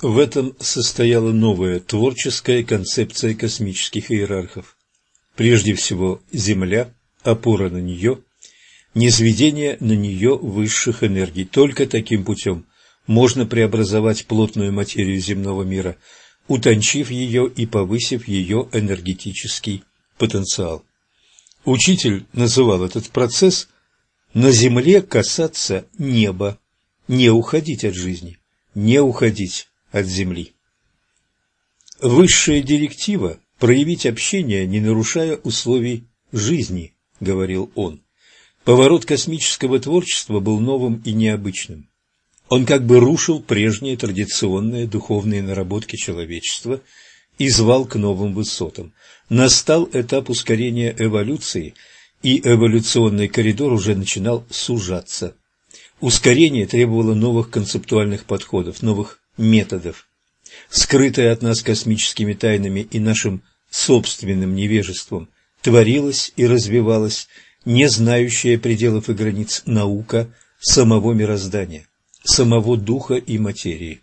В этом состояла новая творческая концепция космических иерархов. Прежде всего, Земля, опора на нее, низведение на нее высших энергий. Только таким путем можно преобразовать плотную материю земного мира, утончив ее и повысив ее энергетический потенциал. Учитель называл этот процесс «на земле касаться неба», не уходить от жизни, не уходить от земли. Высшая директива – проявить общение, не нарушая условий жизни, говорил он. Поворот космического творчества был новым и необычным. Он как бы рушил прежние традиционные духовные наработки человечества и звал к новым высотам. Настал этап ускорения эволюции, и эволюционный коридор уже начинал сужаться. Ускорение требовало новых концептуальных подходов, новых методов. Скрытое от нас космическими тайнами и нашим собственным невежеством, творилась и развивалась не знающая пределов и границ наука самого мироздания, самого духа и материи.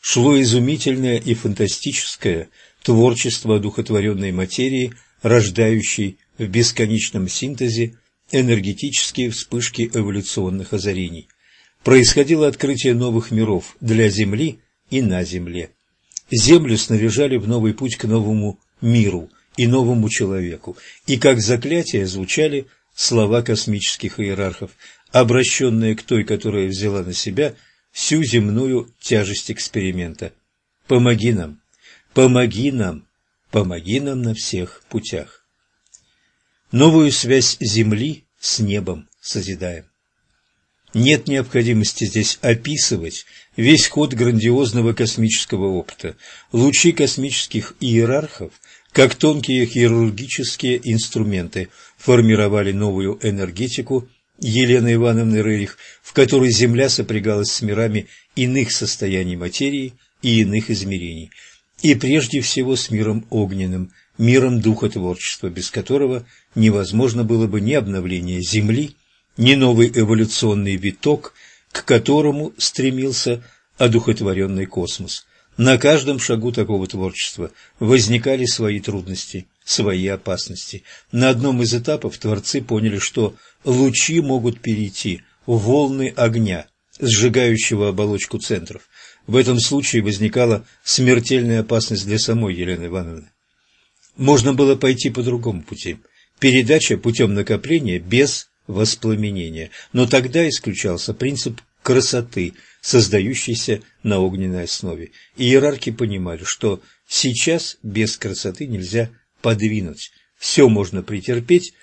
Шло изумительное и фантастическое творчество одухотворенной материи, рождающей в бесконечном синтезе энергетические вспышки эволюционных озарений. Происходило открытие новых миров для Земли и на Земле. Землю снаряжали в новый путь к новому миру и новому человеку, и как заклятие звучали слова космических иерархов, обращенные к той, которая взяла на себя всю земную тяжесть эксперимента. «Помоги нам! Помоги нам! Помоги нам на всех путях!» Новую связь Земли с небом созидаем. Нет необходимости здесь описывать весь ход грандиозного космического опыта. Лучи космических иерархов, как тонкие хирургические инструменты, формировали новую энергетику Елены Ивановны Рерих, в которой Земля сопрягалась с мирами иных состояний материи и иных измерений, и прежде всего с миром огненным, миром духотворчества, без которого невозможно было бы ни обновление Земли, ни новый эволюционный виток, к которому стремился одухотворенный космос. На каждом шагу такого творчества возникали свои трудности, свои опасности. На одном из этапов творцы поняли, что лучи могут перейти в волны огня, сжигающего оболочку центров. В этом случае возникала смертельная опасность для самой Елены Ивановны. Можно было пойти по другому пути. Передача путем накопления без воспламенения. Но тогда исключался принцип красоты, создающийся на огненной основе. Иерархи понимали, что сейчас без красоты нельзя подвинуть. Все можно претерпеть,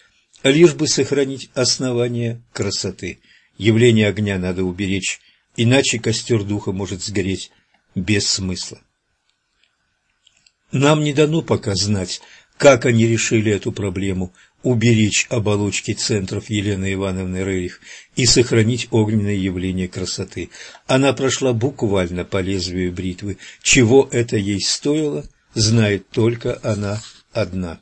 лишь бы сохранить основание красоты. Явление огня надо уберечь, иначе костер духа может сгореть без смысла. Нам не дано пока знать, как они решили эту проблему, уберечь оболочки центров Елены Ивановны Рерих и сохранить огненное явление красоты. Она прошла буквально по лезвию бритвы. Чего это ей стоило, знает только она одна.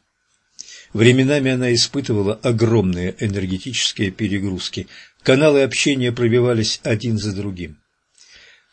Временами она испытывала огромные энергетические перегрузки. Каналы общения пробивались один за другим.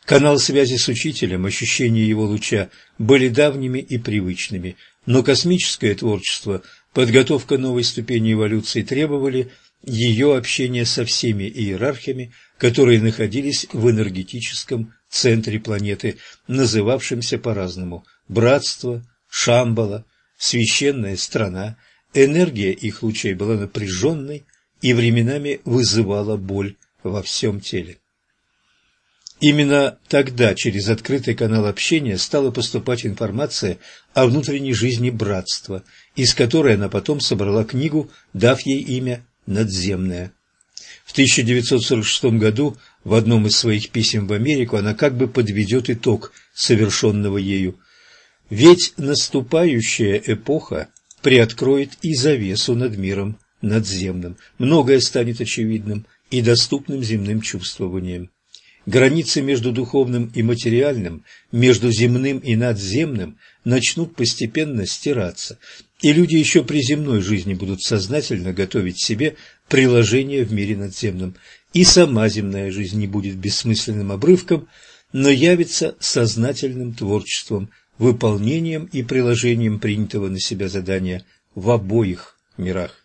Канал связи с учителем, ощущения его луча были давними и привычными, но космическое творчество, подготовка новой ступени эволюции требовали ее общения со всеми иерархиями, которые находились в энергетическом центре планеты, называвшемся по-разному – Братство, Шамбала, Священная страна. Энергия их лучей была напряженной и временами вызывала боль во всем теле. Именно тогда через открытый канал общения стала поступать информация о внутренней жизни братства, из которой она потом собрала книгу, дав ей имя «Надземная». В 1946 году в одном из своих писем в Америку она как бы подведет итог совершенного ею. Ведь наступающая эпоха приоткроет и завесу над миром надземным, многое станет очевидным и доступным земным чувствованием. Границы между духовным и материальным, между земным и надземным начнут постепенно стираться, и люди еще при земной жизни будут сознательно готовить себе приложение в мире надземном, и сама земная жизнь не будет бессмысленным обрывком, но явится сознательным творчеством, выполнением и приложением принятого на себя задания в обоих мирах.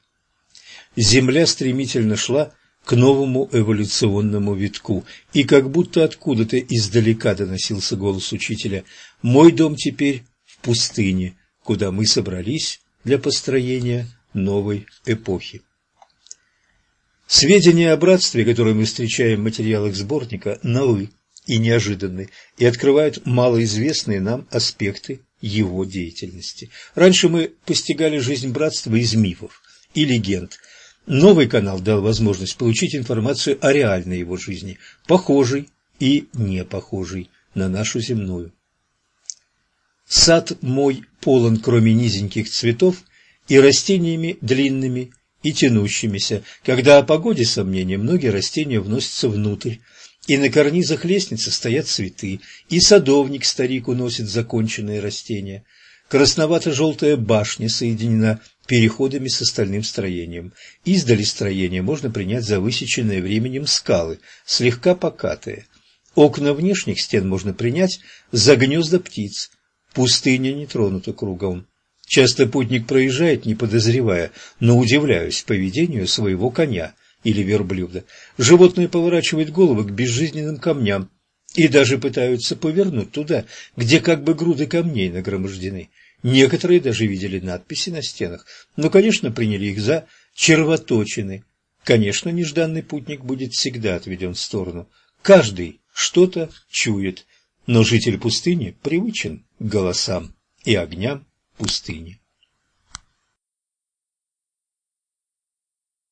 Земля стремительно шла к новому эволюционному витку, и как будто откуда-то издалека доносился голос учителя «Мой дом теперь в пустыне, куда мы собрались для построения новой эпохи». Сведения о братстве, которые мы встречаем в материалах сборника, новы и неожиданны и открывают малоизвестные нам аспекты его деятельности. Раньше мы постигали жизнь братства из мифов и легенд. Новый канал дал возможность получить информацию о реальной его жизни, похожей и не похожей на нашу земную. Сад мой полон, кроме низеньких цветов, и растениями длинными и тянущимися. Когда о погоде сомнения, многие растения вносятся внутрь, и на карнизах лестницы стоят цветы, и садовник старик уносит законченные растения. Красновато-желтая башня соединена переходами с остальным строением. Издали строение можно принять за высеченные временем скалы, слегка покатые. Окна внешних стен можно принять за гнезда птиц. Пустыня не тронута кругом. Часто путник проезжает, не подозревая, но удивляюсь поведению своего коня или верблюда. Животные поворачивают головы к безжизненным камням и даже пытаются повернуть туда, где как бы груды камней нагромождены. Некоторые даже видели надписи на стенах, но, конечно, приняли их за червоточины. Конечно, нежданный путник будет всегда отведен в сторону. Каждый что-то чует, но житель пустыни привычен к голосам и огням пустыни.